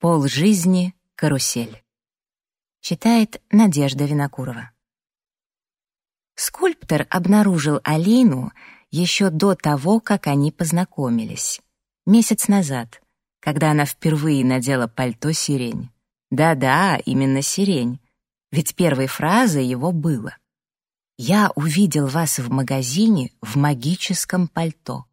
Пол жизни — карусель. Читает Надежда Винокурова. Скульптор обнаружил Алину еще до того, как они познакомились. Месяц назад, когда она впервые надела пальто сирень. Да-да, именно сирень. Ведь первой фразой его было. «Я увидел вас в магазине в магическом пальто»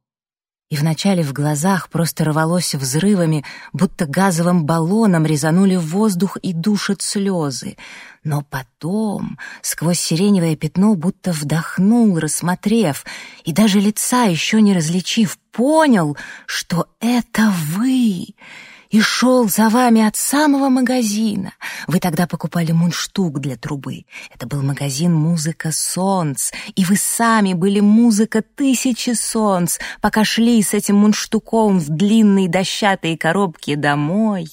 и вначале в глазах просто рвалось взрывами, будто газовым баллоном резанули в воздух и душат слезы. Но потом, сквозь сиреневое пятно, будто вдохнул, рассмотрев, и даже лица еще не различив, понял, что это вы — и шел за вами от самого магазина. Вы тогда покупали мундштук для трубы. Это был магазин «Музыка солнц», и вы сами были «Музыка тысячи солнц», пока шли с этим мундштуком в длинные дощатые коробки домой.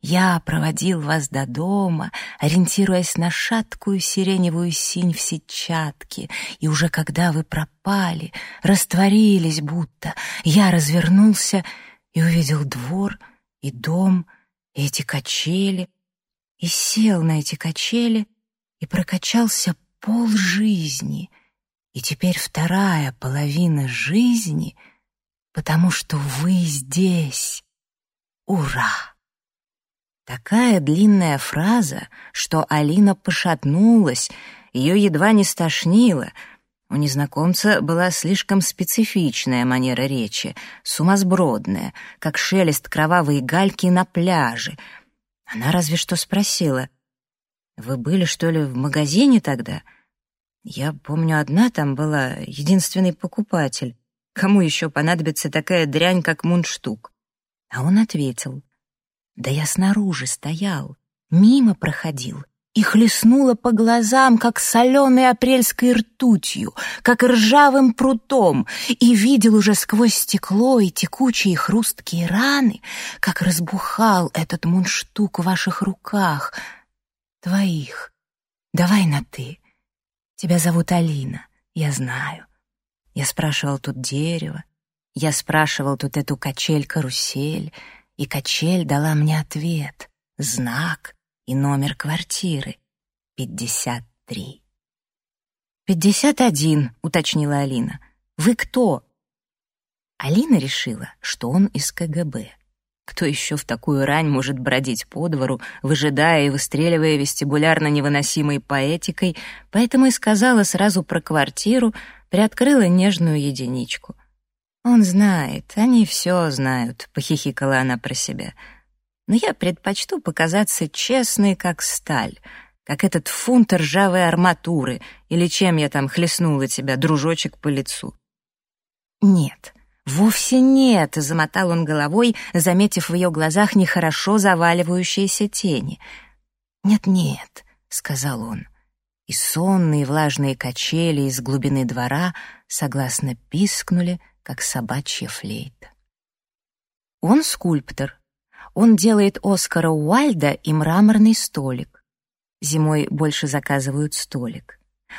Я проводил вас до дома, ориентируясь на шаткую сиреневую синь в сетчатке, и уже когда вы пропали, растворились будто, я развернулся и увидел двор — и дом, и эти качели, и сел на эти качели, и прокачался пол жизни, и теперь вторая половина жизни, потому что вы здесь. Ура! Такая длинная фраза, что Алина пошатнулась, ее едва не стошнило — у незнакомца была слишком специфичная манера речи, сумасбродная, как шелест кровавой гальки на пляже. Она разве что спросила, «Вы были, что ли, в магазине тогда?» Я помню, одна там была, единственный покупатель. Кому еще понадобится такая дрянь, как мундштук? А он ответил, «Да я снаружи стоял, мимо проходил, и хлестнула по глазам, как соленой апрельской ртутью, как ржавым прутом, и видел уже сквозь стекло и текучие хрусткие раны, как разбухал этот мундштук в ваших руках, твоих. Давай на «ты». Тебя зовут Алина, я знаю. Я спрашивал тут дерево, я спрашивал тут эту качель-карусель, и качель дала мне ответ, знак — и номер квартиры. Пятьдесят три. «Пятьдесят один», — уточнила Алина. «Вы кто?» Алина решила, что он из КГБ. Кто еще в такую рань может бродить по двору, выжидая и выстреливая вестибулярно невыносимой поэтикой, поэтому и сказала сразу про квартиру, приоткрыла нежную единичку. «Он знает, они все знают», — похихикала она про себя но я предпочту показаться честной, как сталь, как этот фунт ржавой арматуры, или чем я там хлестнула тебя, дружочек, по лицу. Нет, вовсе нет, замотал он головой, заметив в ее глазах нехорошо заваливающиеся тени. Нет-нет, сказал он, и сонные влажные качели из глубины двора согласно пискнули, как собачья флейта. Он скульптор, он делает Оскара Уальда и мраморный столик. Зимой больше заказывают столик.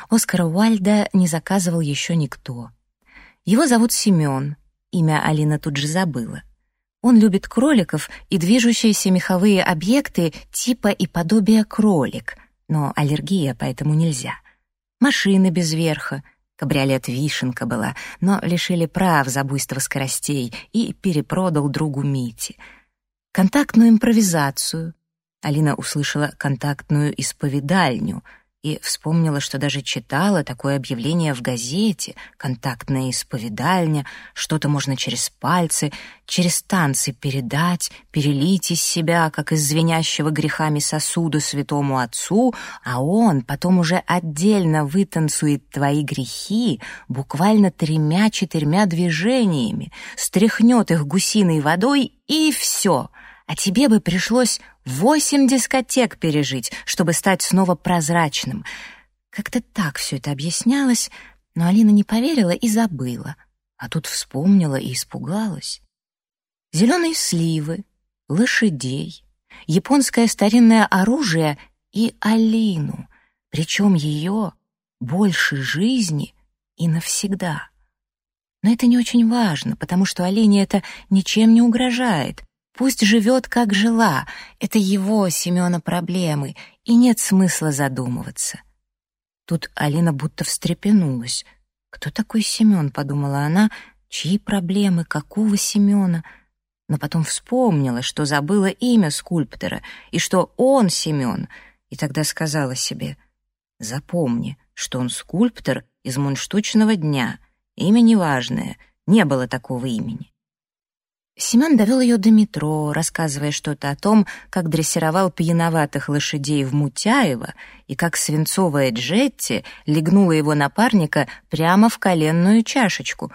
Оскара Уальда не заказывал еще никто. Его зовут Семен, имя Алина тут же забыла. Он любит кроликов и движущиеся меховые объекты типа и подобия кролик, но аллергия, поэтому нельзя. Машины без верха, кабриолет «Вишенка» была, но лишили прав за буйство скоростей и перепродал другу Мите — контактную импровизацию. Алина услышала контактную исповедальню и вспомнила, что даже читала такое объявление в газете «Контактная исповедальня», что-то можно через пальцы, через танцы передать, перелить из себя, как из звенящего грехами сосуда святому отцу, а он потом уже отдельно вытанцует твои грехи буквально тремя-четырьмя движениями, стряхнет их гусиной водой и все — а тебе бы пришлось восемь дискотек пережить, чтобы стать снова прозрачным. Как-то так все это объяснялось, но Алина не поверила и забыла, а тут вспомнила и испугалась. Зеленые сливы, лошадей, японское старинное оружие и Алину, причем ее больше жизни и навсегда. Но это не очень важно, потому что Алине это ничем не угрожает — Пусть живет, как жила. Это его, Семена, проблемы, и нет смысла задумываться. Тут Алина будто встрепенулась. «Кто такой Семен?» — подумала она. «Чьи проблемы? Какого Семена?» Но потом вспомнила, что забыла имя скульптора, и что он Семен, и тогда сказала себе, «Запомни, что он скульптор из мунштучного дня. Имя неважное, не было такого имени». Семен довел ее до метро, рассказывая что-то о том, как дрессировал пьяноватых лошадей в Мутяево и как свинцовая Джетти легнула его напарника прямо в коленную чашечку.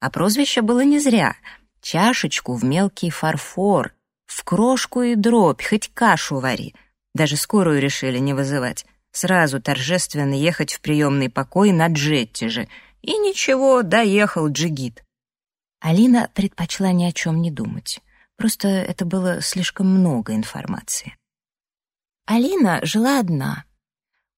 А прозвище было не зря. Чашечку в мелкий фарфор, в крошку и дробь, хоть кашу вари. Даже скорую решили не вызывать. Сразу торжественно ехать в приемный покой на Джетти же. И ничего, доехал джигит. Алина предпочла ни о чем не думать. Просто это было слишком много информации. Алина жила одна.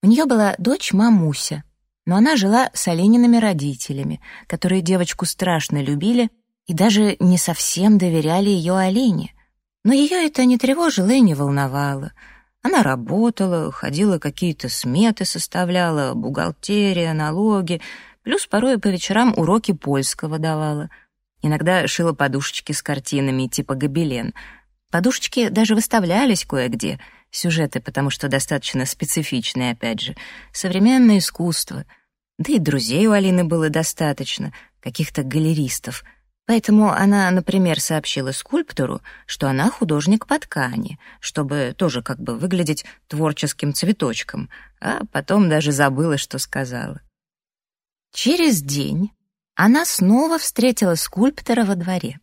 У нее была дочь Мамуся, но она жила с Алиниными родителями, которые девочку страшно любили и даже не совсем доверяли ее Алине. Но ее это не тревожило и не волновало. Она работала, ходила какие-то сметы составляла, бухгалтерия, налоги, плюс порой по вечерам уроки польского давала — Иногда шила подушечки с картинами типа гобелен. Подушечки даже выставлялись кое-где, сюжеты, потому что достаточно специфичные, опять же. Современное искусство. Да и друзей у Алины было достаточно, каких-то галеристов. Поэтому она, например, сообщила скульптору, что она художник по ткани, чтобы тоже как бы выглядеть творческим цветочком, а потом даже забыла, что сказала. Через день она снова встретила скульптора во дворе.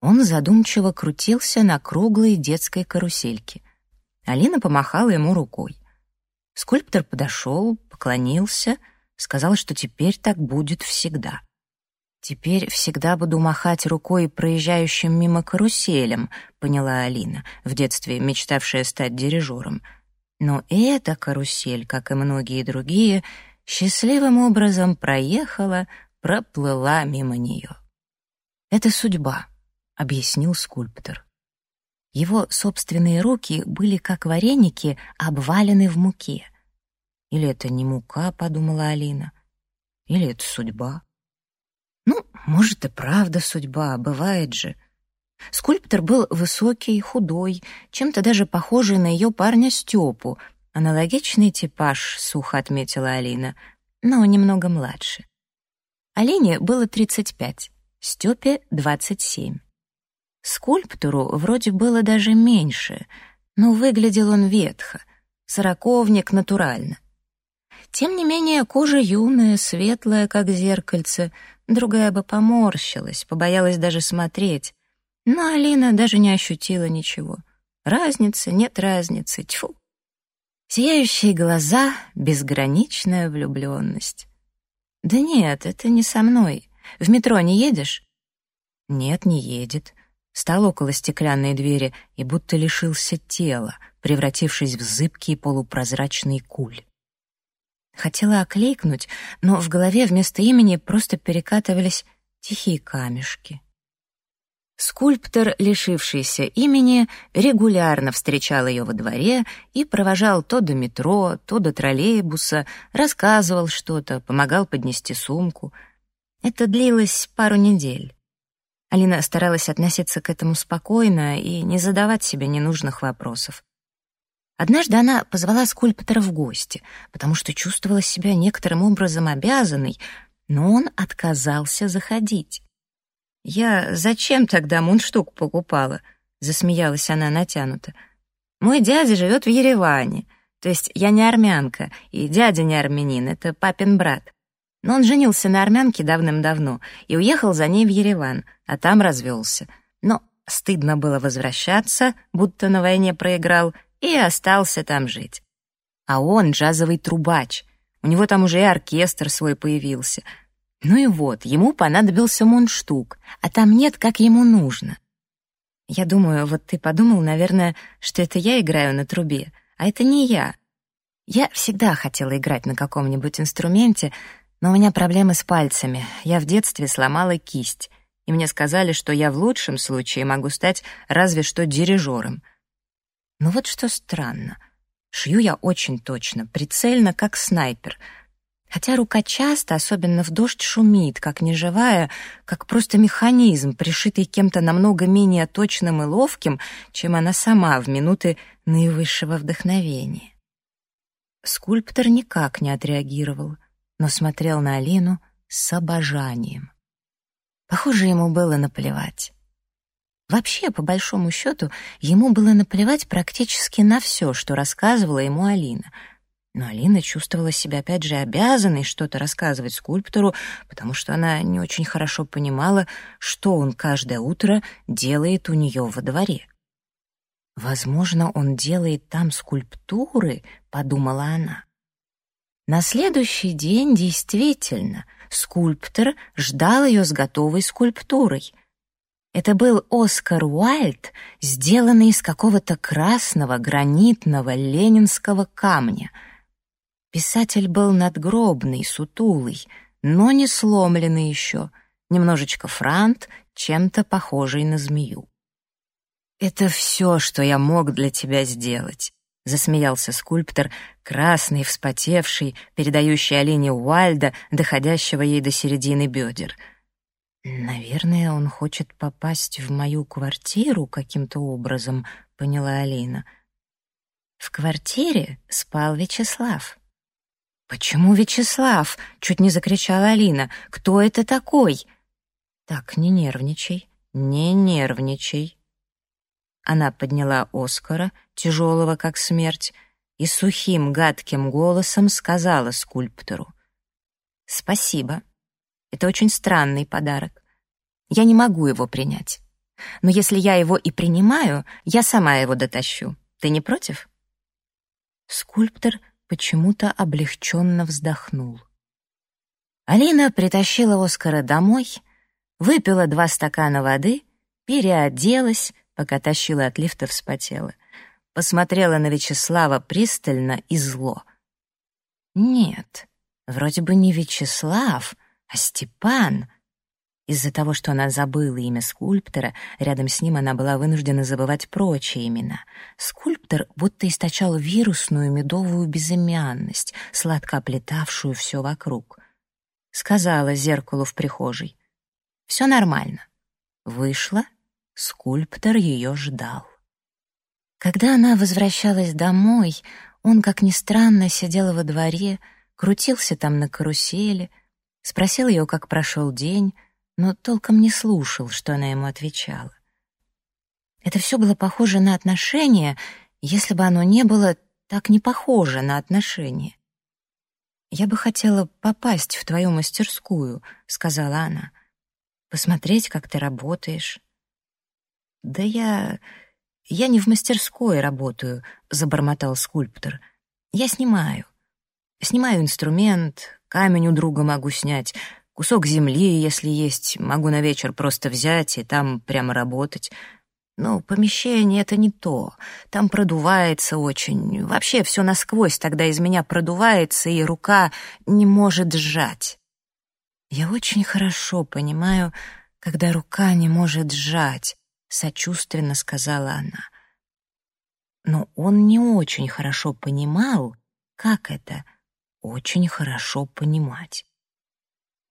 Он задумчиво крутился на круглой детской карусельке. Алина помахала ему рукой. Скульптор подошел, поклонился, сказал, что теперь так будет всегда. «Теперь всегда буду махать рукой проезжающим мимо каруселям», — поняла Алина, в детстве мечтавшая стать дирижером. Но эта карусель, как и многие другие, счастливым образом проехала, проплыла мимо нее. «Это судьба», — объяснил скульптор. Его собственные руки были как вареники, обвалены в муке. «Или это не мука», — подумала Алина, — «или это судьба». Ну, может, и правда судьба, бывает же. Скульптор был высокий, худой, чем-то даже похожий на ее парня Степу. Аналогичный типаж, сухо отметила Алина, но немного младше. Олене было 35, Степе — 27. Скульптору вроде было даже меньше, но выглядел он ветхо, сороковник натурально. Тем не менее, кожа юная, светлая, как зеркальце, другая бы поморщилась, побоялась даже смотреть. Но Алина даже не ощутила ничего. Разницы, нет разницы, тьфу. Сияющие глаза, безграничная влюбленность. «Да нет, это не со мной. В метро не едешь?» «Нет, не едет». Стал около стеклянной двери и будто лишился тела, превратившись в зыбкий полупрозрачный куль. Хотела окликнуть, но в голове вместо имени просто перекатывались тихие камешки. Скульптор, лишившийся имени, регулярно встречал ее во дворе и провожал то до метро, то до троллейбуса, рассказывал что-то, помогал поднести сумку. Это длилось пару недель. Алина старалась относиться к этому спокойно и не задавать себе ненужных вопросов. Однажды она позвала скульптора в гости, потому что чувствовала себя некоторым образом обязанной, но он отказался заходить. «Я зачем тогда мундштук покупала?» — засмеялась она натянуто. «Мой дядя живет в Ереване. То есть я не армянка, и дядя не армянин, это папин брат. Но он женился на армянке давным-давно и уехал за ней в Ереван, а там развелся. Но стыдно было возвращаться, будто на войне проиграл, и остался там жить. А он джазовый трубач. У него там уже и оркестр свой появился — ну и вот, ему понадобился мундштук, а там нет, как ему нужно. Я думаю, вот ты подумал, наверное, что это я играю на трубе, а это не я. Я всегда хотела играть на каком-нибудь инструменте, но у меня проблемы с пальцами. Я в детстве сломала кисть. и мне сказали, что я в лучшем случае могу стать разве что дирижером. Но вот что странно. Шью я очень точно, прицельно, как снайпер — Хотя рука часто, особенно в дождь, шумит, как неживая, как просто механизм, пришитый кем-то намного менее точным и ловким, чем она сама в минуты наивысшего вдохновения. Скульптор никак не отреагировал, но смотрел на Алину с обожанием. Похоже, ему было наплевать. Вообще, по большому счету, ему было наплевать практически на все, что рассказывала ему Алина — но Алина чувствовала себя опять же обязанной что-то рассказывать скульптору, потому что она не очень хорошо понимала, что он каждое утро делает у нее во дворе. «Возможно, он делает там скульптуры», — подумала она. На следующий день действительно скульптор ждал ее с готовой скульптурой. Это был Оскар Уайльд, сделанный из какого-то красного гранитного ленинского камня — Писатель был надгробный, сутулый, но не сломленный еще, немножечко франт, чем-то похожий на змею. «Это все, что я мог для тебя сделать», — засмеялся скульптор, красный, вспотевший, передающий Алине Уальда, доходящего ей до середины бедер. «Наверное, он хочет попасть в мою квартиру каким-то образом», — поняла Алина. В квартире спал Вячеслав. «Почему Вячеслав?» — чуть не закричала Алина. «Кто это такой?» «Так, не нервничай, не нервничай». Она подняла Оскара, тяжелого как смерть, и сухим гадким голосом сказала скульптору. «Спасибо. Это очень странный подарок. Я не могу его принять. Но если я его и принимаю, я сама его дотащу. Ты не против?» Скульптор почему-то облегченно вздохнул. Алина притащила Оскара домой, выпила два стакана воды, переоделась, пока тащила от лифта вспотела, посмотрела на Вячеслава пристально и зло. Нет, вроде бы не Вячеслав, а Степан — из-за того, что она забыла имя скульптора, рядом с ним она была вынуждена забывать прочие имена. Скульптор будто источал вирусную медовую безымянность, сладко оплетавшую все вокруг. Сказала зеркалу в прихожей. «Все нормально». Вышла, скульптор ее ждал. Когда она возвращалась домой, он, как ни странно, сидел во дворе, крутился там на карусели, спросил ее, как прошел день, но толком не слушал, что она ему отвечала. Это все было похоже на отношения, если бы оно не было так не похоже на отношения. «Я бы хотела попасть в твою мастерскую», — сказала она. «Посмотреть, как ты работаешь». «Да я... я не в мастерской работаю», — забормотал скульптор. «Я снимаю. Снимаю инструмент, камень у друга могу снять, Кусок земли, если есть, могу на вечер просто взять и там прямо работать. Но помещение — это не то. Там продувается очень. Вообще все насквозь тогда из меня продувается, и рука не может сжать. Я очень хорошо понимаю, когда рука не может сжать, — сочувственно сказала она. Но он не очень хорошо понимал, как это — очень хорошо понимать.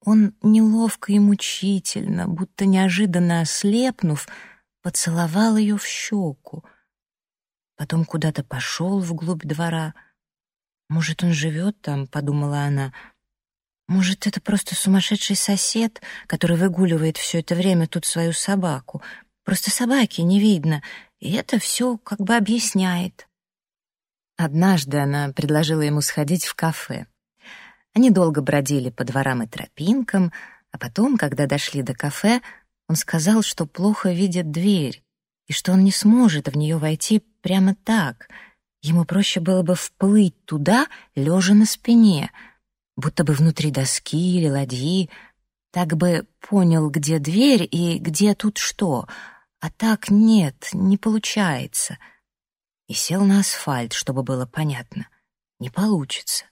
Он неловко и мучительно, будто неожиданно ослепнув, поцеловал ее в щеку. Потом куда-то пошел вглубь двора. «Может, он живет там?» — подумала она. «Может, это просто сумасшедший сосед, который выгуливает все это время тут свою собаку? Просто собаки не видно, и это все как бы объясняет». Однажды она предложила ему сходить в кафе. Они долго бродили по дворам и тропинкам, а потом, когда дошли до кафе, он сказал, что плохо видит дверь и что он не сможет в нее войти прямо так. Ему проще было бы вплыть туда, лежа на спине, будто бы внутри доски или ладьи, так бы понял, где дверь и где тут что, а так нет, не получается. И сел на асфальт, чтобы было понятно. Не получится.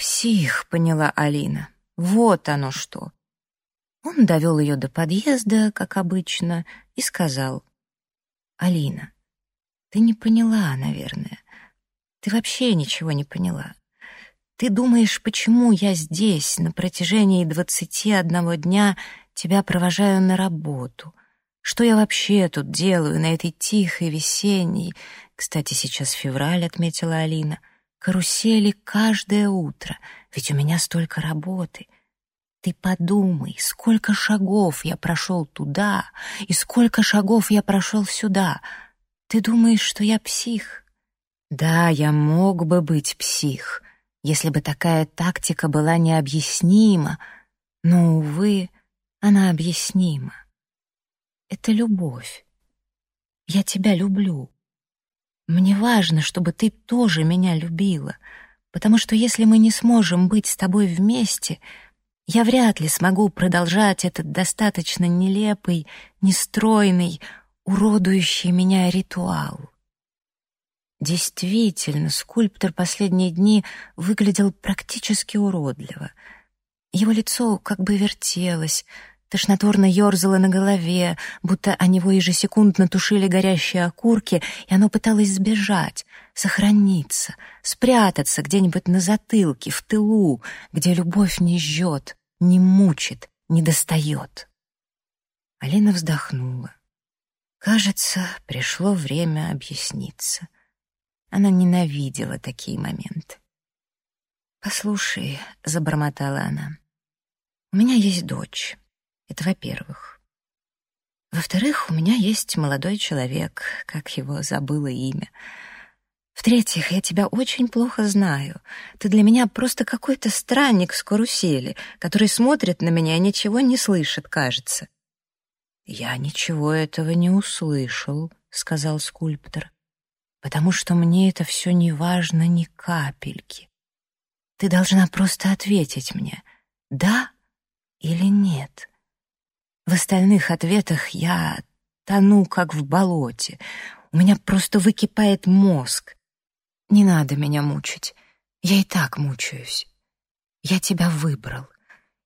«Псих», — поняла Алина. «Вот оно что». Он довел ее до подъезда, как обычно, и сказал, «Алина, ты не поняла, наверное. Ты вообще ничего не поняла. Ты думаешь, почему я здесь на протяжении двадцати одного дня тебя провожаю на работу? Что я вообще тут делаю на этой тихой весенней, кстати, сейчас февраль, отметила Алина, карусели каждое утро, ведь у меня столько работы. Ты подумай, сколько шагов я прошел туда и сколько шагов я прошел сюда. Ты думаешь, что я псих? Да, я мог бы быть псих, если бы такая тактика была необъяснима, но, увы, она объяснима. Это любовь. Я тебя люблю. Мне важно, чтобы ты тоже меня любила, потому что если мы не сможем быть с тобой вместе, я вряд ли смогу продолжать этот достаточно нелепый, нестройный, уродующий меня ритуал. Действительно, скульптор последние дни выглядел практически уродливо. Его лицо как бы вертелось, тошнотворно ерзало на голове, будто о него ежесекундно тушили горящие окурки, и оно пыталось сбежать, сохраниться, спрятаться где-нибудь на затылке, в тылу, где любовь не жжет, не мучит, не достает. Алина вздохнула. Кажется, пришло время объясниться — она ненавидела такие моменты. «Послушай», — забормотала она, — «у меня есть дочь. Это во-первых. Во-вторых, у меня есть молодой человек, как его забыла имя. В-третьих, я тебя очень плохо знаю. Ты для меня просто какой-то странник с карусели, который смотрит на меня и ничего не слышит, кажется». «Я ничего этого не услышал», — сказал скульптор потому что мне это все не важно ни капельки. Ты должна просто ответить мне, да или нет. В остальных ответах я тону, как в болоте. У меня просто выкипает мозг. Не надо меня мучить. Я и так мучаюсь. Я тебя выбрал,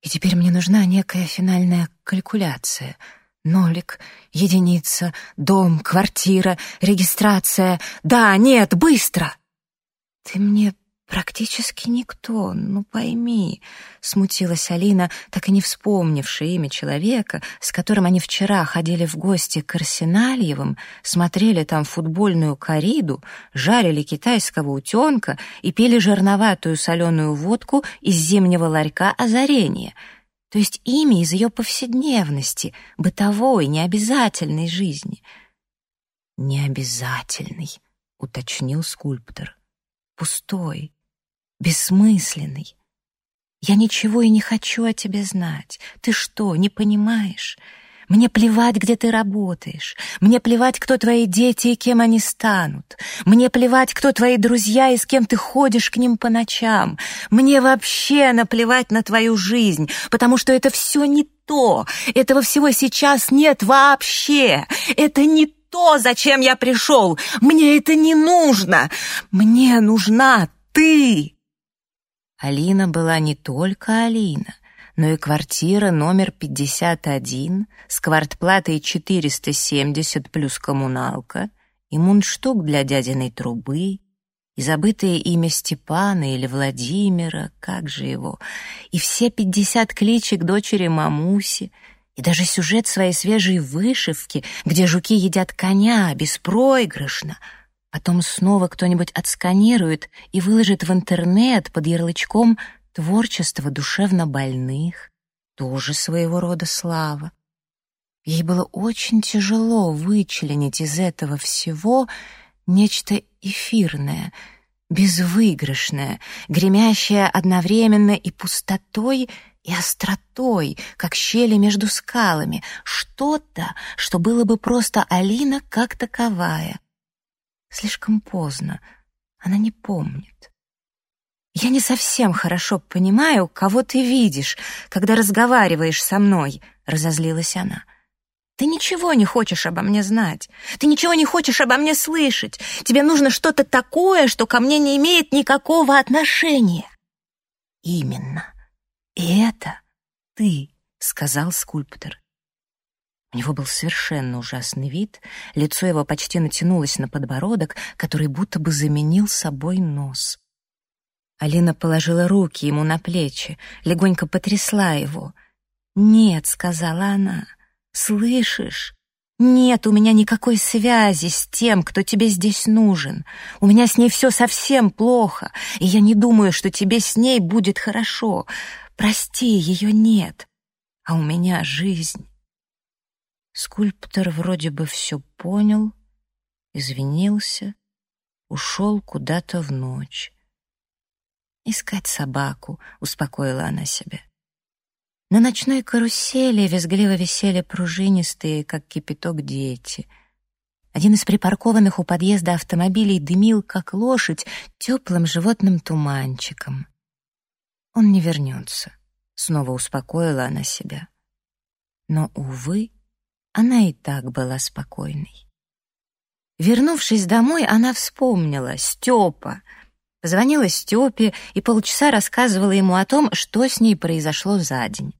и теперь мне нужна некая финальная калькуляция — Нолик, единица, дом, квартира, регистрация. Да, нет, быстро! Ты мне практически никто, ну пойми, смутилась Алина, так и не вспомнившая имя человека, с которым они вчера ходили в гости к Арсенальевым, смотрели там футбольную кориду, жарили китайского утенка и пили жирноватую соленую водку из зимнего ларька озарения — то есть имя из ее повседневности, бытовой, необязательной жизни. «Необязательный», — уточнил скульптор. «Пустой, бессмысленный. Я ничего и не хочу о тебе знать. Ты что, не понимаешь? Мне плевать, где ты работаешь. Мне плевать, кто твои дети и кем они станут. Мне плевать, кто твои друзья и с кем ты ходишь к ним по ночам. Мне вообще наплевать на твою жизнь, потому что это все не то. Этого всего сейчас нет вообще. Это не то, зачем я пришел. Мне это не нужно. Мне нужна ты. Алина была не только Алина но и квартира номер 51 с квартплатой 470 плюс коммуналка, и мундштук для дядиной трубы, и забытое имя Степана или Владимира, как же его, и все 50 кличек дочери Мамуси, и даже сюжет своей свежей вышивки, где жуки едят коня беспроигрышно. Потом снова кто-нибудь отсканирует и выложит в интернет под ярлычком Творчество душевно больных — тоже своего рода слава. Ей было очень тяжело вычленить из этого всего нечто эфирное, безвыигрышное, гремящее одновременно и пустотой, и остротой, как щели между скалами, что-то, что было бы просто Алина как таковая. Слишком поздно, она не помнит. «Я не совсем хорошо понимаю, кого ты видишь, когда разговариваешь со мной», — разозлилась она. «Ты ничего не хочешь обо мне знать. Ты ничего не хочешь обо мне слышать. Тебе нужно что-то такое, что ко мне не имеет никакого отношения». «Именно. И это ты. — сказал скульптор. У него был совершенно ужасный вид, лицо его почти натянулось на подбородок, который будто бы заменил собой нос. Алина положила руки ему на плечи, легонько потрясла его. «Нет», — сказала она, — «слышишь? Нет у меня никакой связи с тем, кто тебе здесь нужен. У меня с ней все совсем плохо, и я не думаю, что тебе с ней будет хорошо. Прости, ее нет, а у меня жизнь». Скульптор вроде бы все понял, извинился, ушел куда-то в ночь. «Искать собаку», — успокоила она себя. На ночной карусели визгливо висели пружинистые, как кипяток, дети. Один из припаркованных у подъезда автомобилей дымил, как лошадь, теплым животным туманчиком. «Он не вернется», — снова успокоила она себя. Но, увы, она и так была спокойной. Вернувшись домой, она вспомнила Степа. Позвонила Степе и полчаса рассказывала ему о том, что с ней произошло за день.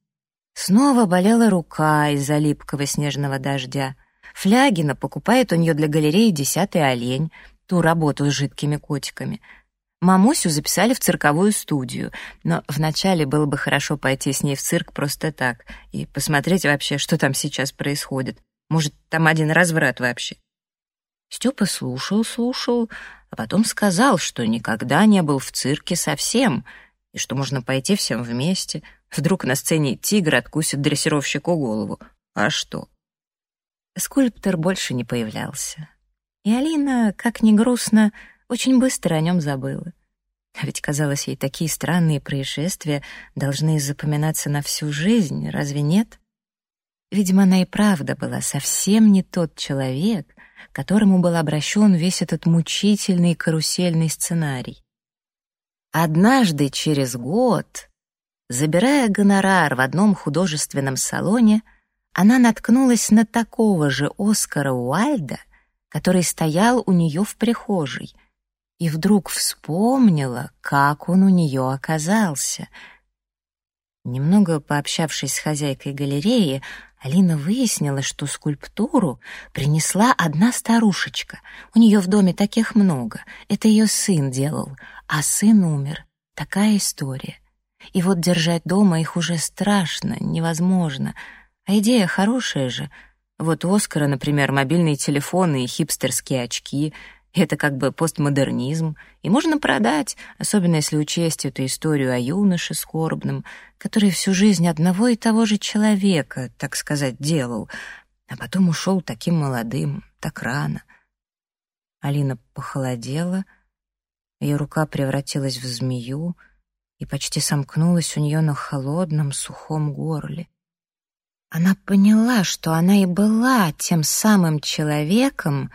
Снова болела рука из-за липкого снежного дождя. Флягина покупает у нее для галереи «Десятый олень», ту работу с жидкими котиками — Мамусю записали в цирковую студию, но вначале было бы хорошо пойти с ней в цирк просто так и посмотреть вообще, что там сейчас происходит. Может, там один разврат вообще. Степа слушал, слушал, а потом сказал, что никогда не был в цирке совсем, и что можно пойти всем вместе. Вдруг на сцене тигр откусит дрессировщику голову. А что? Скульптор больше не появлялся. И Алина, как ни грустно, очень быстро о нем забыла. А ведь, казалось ей, такие странные происшествия должны запоминаться на всю жизнь, разве нет? Видимо, она и правда была совсем не тот человек, которому был обращен весь этот мучительный карусельный сценарий. Однажды через год, забирая гонорар в одном художественном салоне, она наткнулась на такого же Оскара Уальда, который стоял у нее в прихожей — и вдруг вспомнила, как он у нее оказался. Немного пообщавшись с хозяйкой галереи, Алина выяснила, что скульптуру принесла одна старушечка. У нее в доме таких много. Это ее сын делал, а сын умер. Такая история. И вот держать дома их уже страшно, невозможно. А идея хорошая же. Вот у Оскара, например, мобильные телефоны и хипстерские очки — это как бы постмодернизм, и можно продать, особенно если учесть эту историю о юноше скорбном, который всю жизнь одного и того же человека, так сказать, делал, а потом ушел таким молодым, так рано. Алина похолодела, ее рука превратилась в змею и почти сомкнулась у нее на холодном, сухом горле. Она поняла, что она и была тем самым человеком,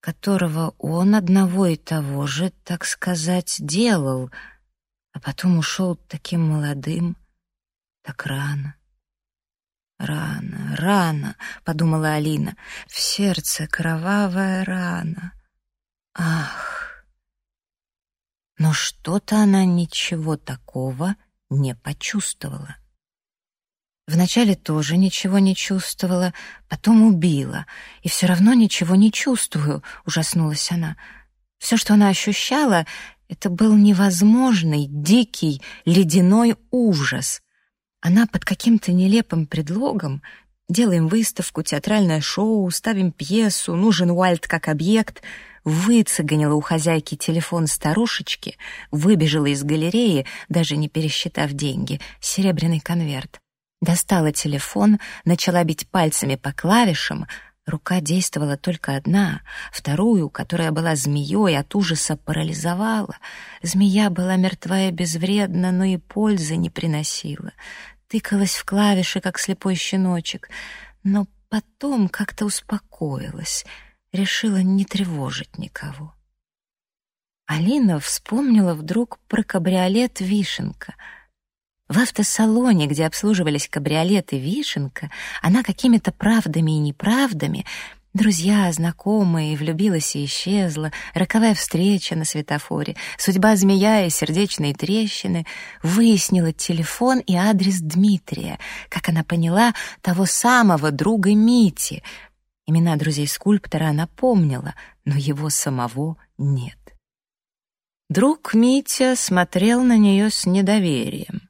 которого он одного и того же, так сказать, делал, а потом ушел таким молодым, так рано. «Рано, рано», — подумала Алина, — «в сердце кровавая рана». Ах! Но что-то она ничего такого не почувствовала. Вначале тоже ничего не чувствовала, потом убила. И все равно ничего не чувствую, ужаснулась она. Все, что она ощущала, это был невозможный, дикий, ледяной ужас. Она под каким-то нелепым предлогом делаем выставку, театральное шоу, ставим пьесу, нужен Уальд как объект, выцеганила у хозяйки телефон старушечки, выбежала из галереи, даже не пересчитав деньги, серебряный конверт. Достала телефон, начала бить пальцами по клавишам. Рука действовала только одна, вторую, которая была змеей, от ужаса парализовала. Змея была мертвая безвредна, но и пользы не приносила. Тыкалась в клавиши, как слепой щеночек, но потом как-то успокоилась, решила не тревожить никого. Алина вспомнила вдруг про кабриолет «Вишенка», в автосалоне, где обслуживались кабриолеты «Вишенка», она какими-то правдами и неправдами Друзья, знакомые, влюбилась и исчезла, роковая встреча на светофоре, судьба змея и сердечные трещины, выяснила телефон и адрес Дмитрия, как она поняла, того самого друга Мити. Имена друзей скульптора она помнила, но его самого нет. Друг Митя смотрел на нее с недоверием.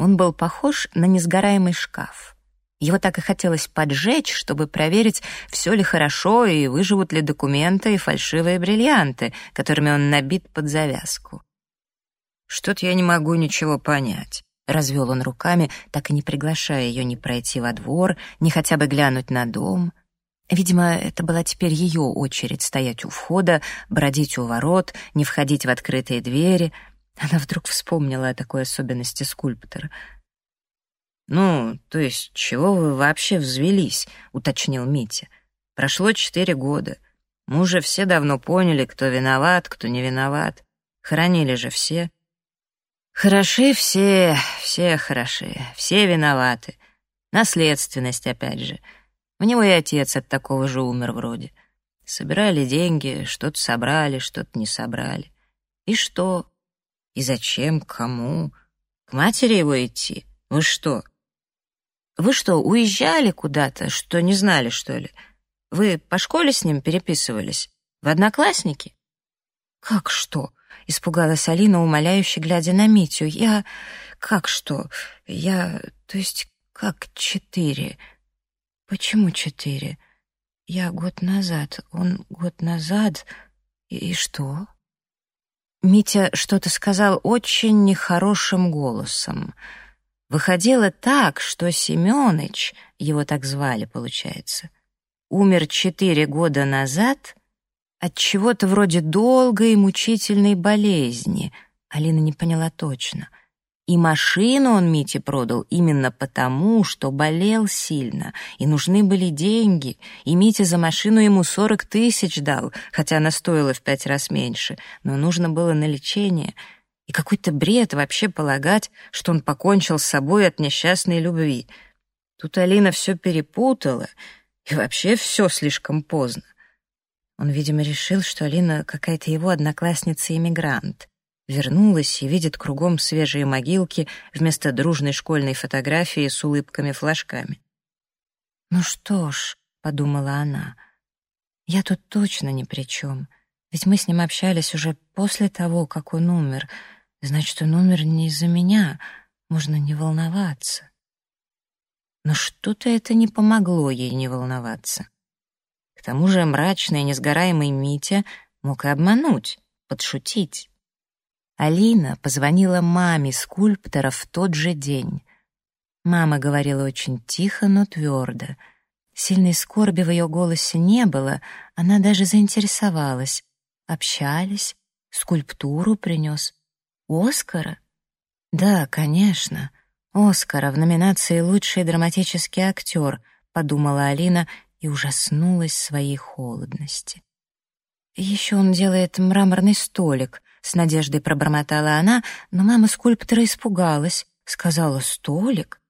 Он был похож на несгораемый шкаф. Его так и хотелось поджечь, чтобы проверить, все ли хорошо и выживут ли документы и фальшивые бриллианты, которыми он набит под завязку. «Что-то я не могу ничего понять», — развел он руками, так и не приглашая ее ни пройти во двор, ни хотя бы глянуть на дом. Видимо, это была теперь ее очередь стоять у входа, бродить у ворот, не входить в открытые двери. Она вдруг вспомнила о такой особенности скульптора — «Ну, то есть, чего вы вообще взвелись?» — уточнил Митя. «Прошло четыре года. Мы уже все давно поняли, кто виноват, кто не виноват. Хоронили же все». «Хороши все, все хороши, все виноваты. Наследственность, опять же. У него и отец от такого же умер вроде. Собирали деньги, что-то собрали, что-то не собрали. И что? И зачем? Кому? К матери его идти? Вы что, вы что, уезжали куда-то, что не знали, что ли? Вы по школе с ним переписывались? В одноклассники?» «Как что?» — испугалась Алина, умоляюще глядя на Митю. «Я... как что? Я... то есть как четыре? Почему четыре? Я год назад, он год назад... И, и что?» Митя что-то сказал очень нехорошим голосом — Выходило так, что Семёныч, его так звали, получается, умер четыре года назад от чего-то вроде долгой и мучительной болезни. Алина не поняла точно. И машину он Мите продал именно потому, что болел сильно, и нужны были деньги, и Митя за машину ему сорок тысяч дал, хотя она стоила в пять раз меньше, но нужно было на лечение — и какой-то бред вообще полагать, что он покончил с собой от несчастной любви. Тут Алина все перепутала, и вообще все слишком поздно. Он, видимо, решил, что Алина какая-то его одноклассница-иммигрант. Вернулась и видит кругом свежие могилки вместо дружной школьной фотографии с улыбками-флажками. «Ну что ж», — подумала она, — «я тут точно ни при чем, ведь мы с ним общались уже после того, как он умер». Значит, он умер не из-за меня. Можно не волноваться. Но что-то это не помогло ей не волноваться. К тому же мрачный, несгораемый Митя мог и обмануть, подшутить. Алина позвонила маме скульптора в тот же день. Мама говорила очень тихо, но твердо. Сильной скорби в ее голосе не было, она даже заинтересовалась. Общались, скульптуру принес. Оскара? Да, конечно. Оскара в номинации «Лучший драматический актер», подумала Алина и ужаснулась своей холодности. Еще он делает мраморный столик, с надеждой пробормотала она, но мама скульптора испугалась, сказала «столик?»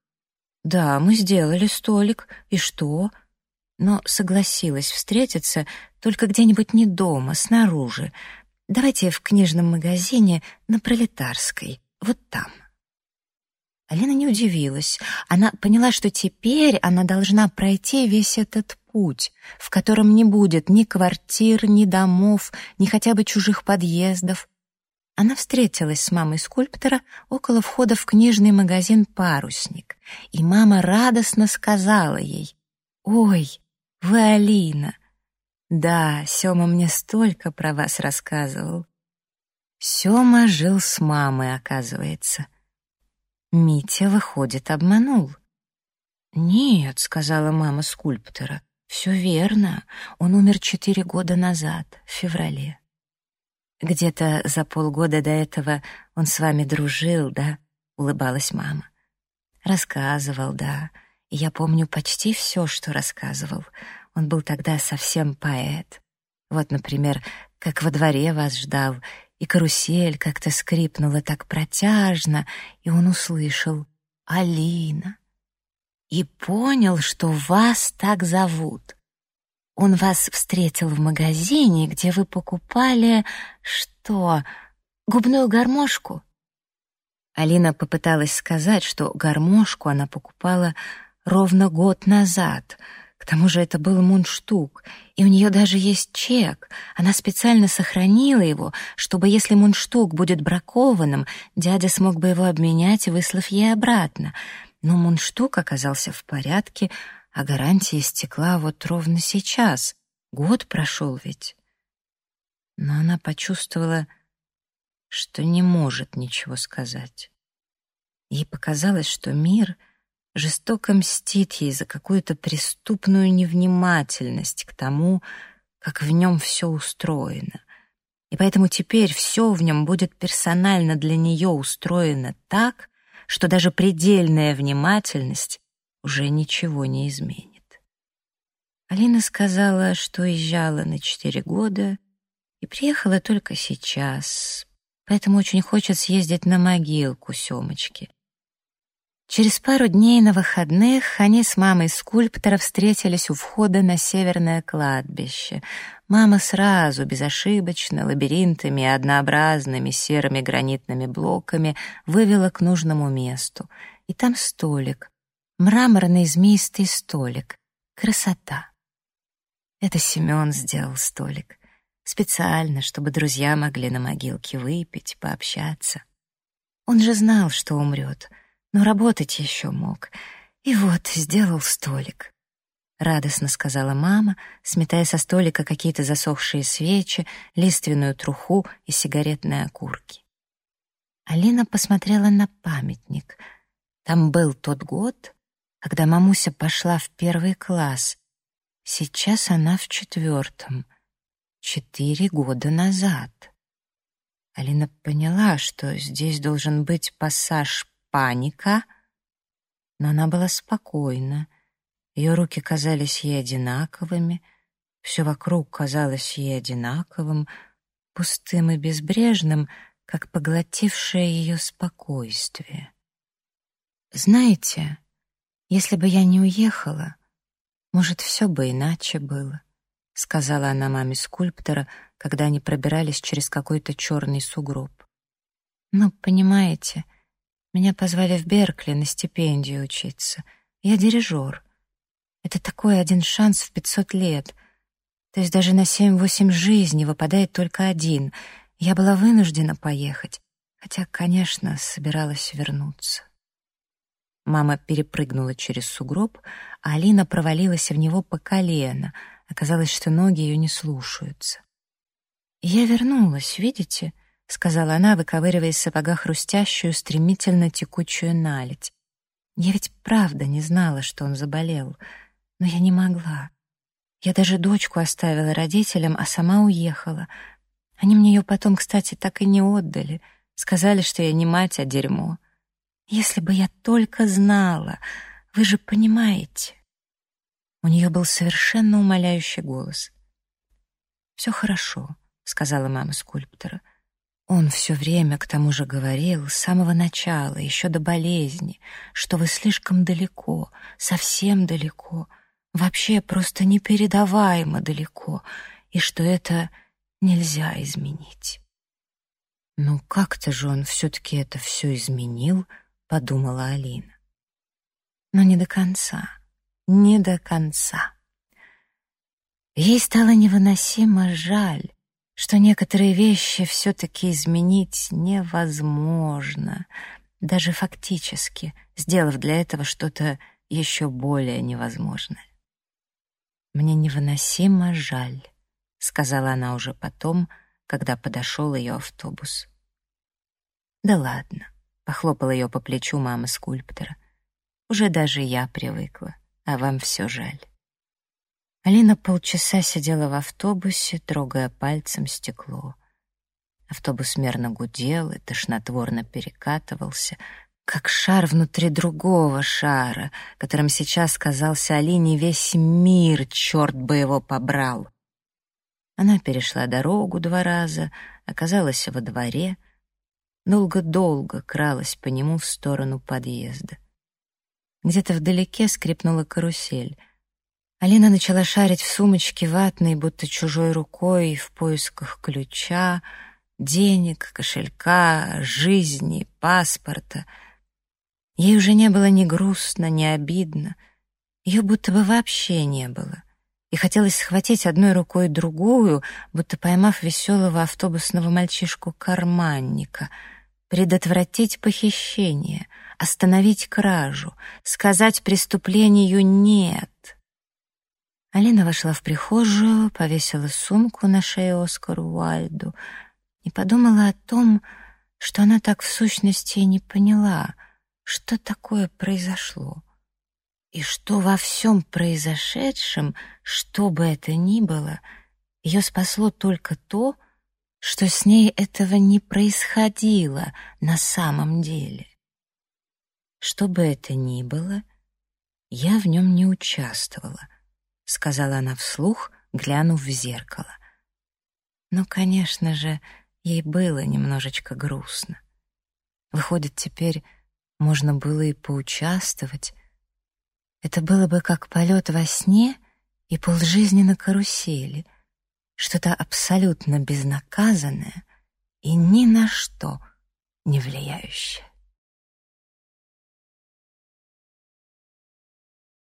«Да, мы сделали столик, и что?» Но согласилась встретиться только где-нибудь не дома, снаружи, Давайте в книжном магазине на Пролетарской, вот там». Алина не удивилась. Она поняла, что теперь она должна пройти весь этот путь, в котором не будет ни квартир, ни домов, ни хотя бы чужих подъездов. Она встретилась с мамой скульптора около входа в книжный магазин «Парусник», и мама радостно сказала ей, «Ой, вы Алина, да, Сёма мне столько про вас рассказывал. Сёма жил с мамой, оказывается. Митя, выходит, обманул. «Нет», — сказала мама скульптора, — «все верно. Он умер четыре года назад, в феврале». «Где-то за полгода до этого он с вами дружил, да?» — улыбалась мама. «Рассказывал, да. И я помню почти все, что рассказывал. Он был тогда совсем поэт. Вот, например, как во дворе вас ждал, и карусель как-то скрипнула так протяжно, и он услышал «Алина» и понял, что вас так зовут. Он вас встретил в магазине, где вы покупали... что? Губную гармошку?» Алина попыталась сказать, что гармошку она покупала ровно год назад. К тому же это был мундштук, и у нее даже есть чек. Она специально сохранила его, чтобы, если мундштук будет бракованным, дядя смог бы его обменять, выслав ей обратно. Но мундштук оказался в порядке, а гарантия истекла вот ровно сейчас. Год прошел ведь. Но она почувствовала, что не может ничего сказать. Ей показалось, что мир жестоко мстит ей за какую-то преступную невнимательность к тому, как в нем все устроено. И поэтому теперь все в нем будет персонально для нее устроено так, что даже предельная внимательность уже ничего не изменит. Алина сказала, что уезжала на четыре года и приехала только сейчас, поэтому очень хочет съездить на могилку Семочки. Через пару дней на выходных они с мамой скульптора встретились у входа на северное кладбище. Мама сразу, безошибочно, лабиринтами и однообразными серыми гранитными блоками вывела к нужному месту. И там столик, мраморный змеистый столик. Красота. Это Семен сделал столик. Специально, чтобы друзья могли на могилке выпить, пообщаться. Он же знал, что умрет — но работать еще мог. И вот сделал столик. Радостно сказала мама, сметая со столика какие-то засохшие свечи, лиственную труху и сигаретные окурки. Алина посмотрела на памятник. Там был тот год, когда мамуся пошла в первый класс. Сейчас она в четвертом. Четыре года назад. Алина поняла, что здесь должен быть пассаж паника, но она была спокойна. Ее руки казались ей одинаковыми, все вокруг казалось ей одинаковым, пустым и безбрежным, как поглотившее ее спокойствие. «Знаете, если бы я не уехала, может, все бы иначе было», — сказала она маме скульптора, когда они пробирались через какой-то черный сугроб. «Но, понимаете, — меня позвали в Беркли на стипендию учиться. Я дирижер. Это такой один шанс в пятьсот лет. То есть даже на семь-восемь жизней выпадает только один. Я была вынуждена поехать, хотя, конечно, собиралась вернуться. Мама перепрыгнула через сугроб, а Алина провалилась в него по колено. Оказалось, что ноги ее не слушаются. я вернулась, видите? — сказала она, выковыривая из сапога хрустящую, стремительно текучую наледь. «Я ведь правда не знала, что он заболел, но я не могла. Я даже дочку оставила родителям, а сама уехала. Они мне ее потом, кстати, так и не отдали. Сказали, что я не мать, а дерьмо. Если бы я только знала, вы же понимаете». У нее был совершенно умоляющий голос. «Все хорошо», — сказала мама скульптора. Он все время к тому же говорил, с самого начала, еще до болезни, что вы слишком далеко, совсем далеко, вообще просто непередаваемо далеко, и что это нельзя изменить. «Ну как-то же он все-таки это все изменил», — подумала Алина. Но не до конца, не до конца. Ей стало невыносимо жаль, что некоторые вещи все-таки изменить невозможно, даже фактически, сделав для этого что-то еще более невозможное. «Мне невыносимо жаль», — сказала она уже потом, когда подошел ее автобус. «Да ладно», — похлопала ее по плечу мама скульптора. «Уже даже я привыкла, а вам все жаль». Алина полчаса сидела в автобусе, трогая пальцем стекло. Автобус мерно гудел и тошнотворно перекатывался, как шар внутри другого шара, которым сейчас казался Алине весь мир, черт бы его побрал. Она перешла дорогу два раза, оказалась во дворе, долго-долго кралась по нему в сторону подъезда. Где-то вдалеке скрипнула карусель — Алина начала шарить в сумочке ватной, будто чужой рукой, в поисках ключа, денег, кошелька, жизни, паспорта. Ей уже не было ни грустно, ни обидно. Ее будто бы вообще не было. И хотелось схватить одной рукой другую, будто поймав веселого автобусного мальчишку-карманника, предотвратить похищение, остановить кражу, сказать преступлению «нет». Алина вошла в прихожую, повесила сумку на шею Оскару Уальду и подумала о том, что она так в сущности не поняла, что такое произошло. И что во всем произошедшем, что бы это ни было, ее спасло только то, что с ней этого не происходило на самом деле. Что бы это ни было, я в нем не участвовала — сказала она вслух, глянув в зеркало. Но, конечно же, ей было немножечко грустно. Выходит, теперь можно было и поучаствовать. Это было бы как полет во сне и полжизни на карусели, что-то абсолютно безнаказанное и ни на что не влияющее.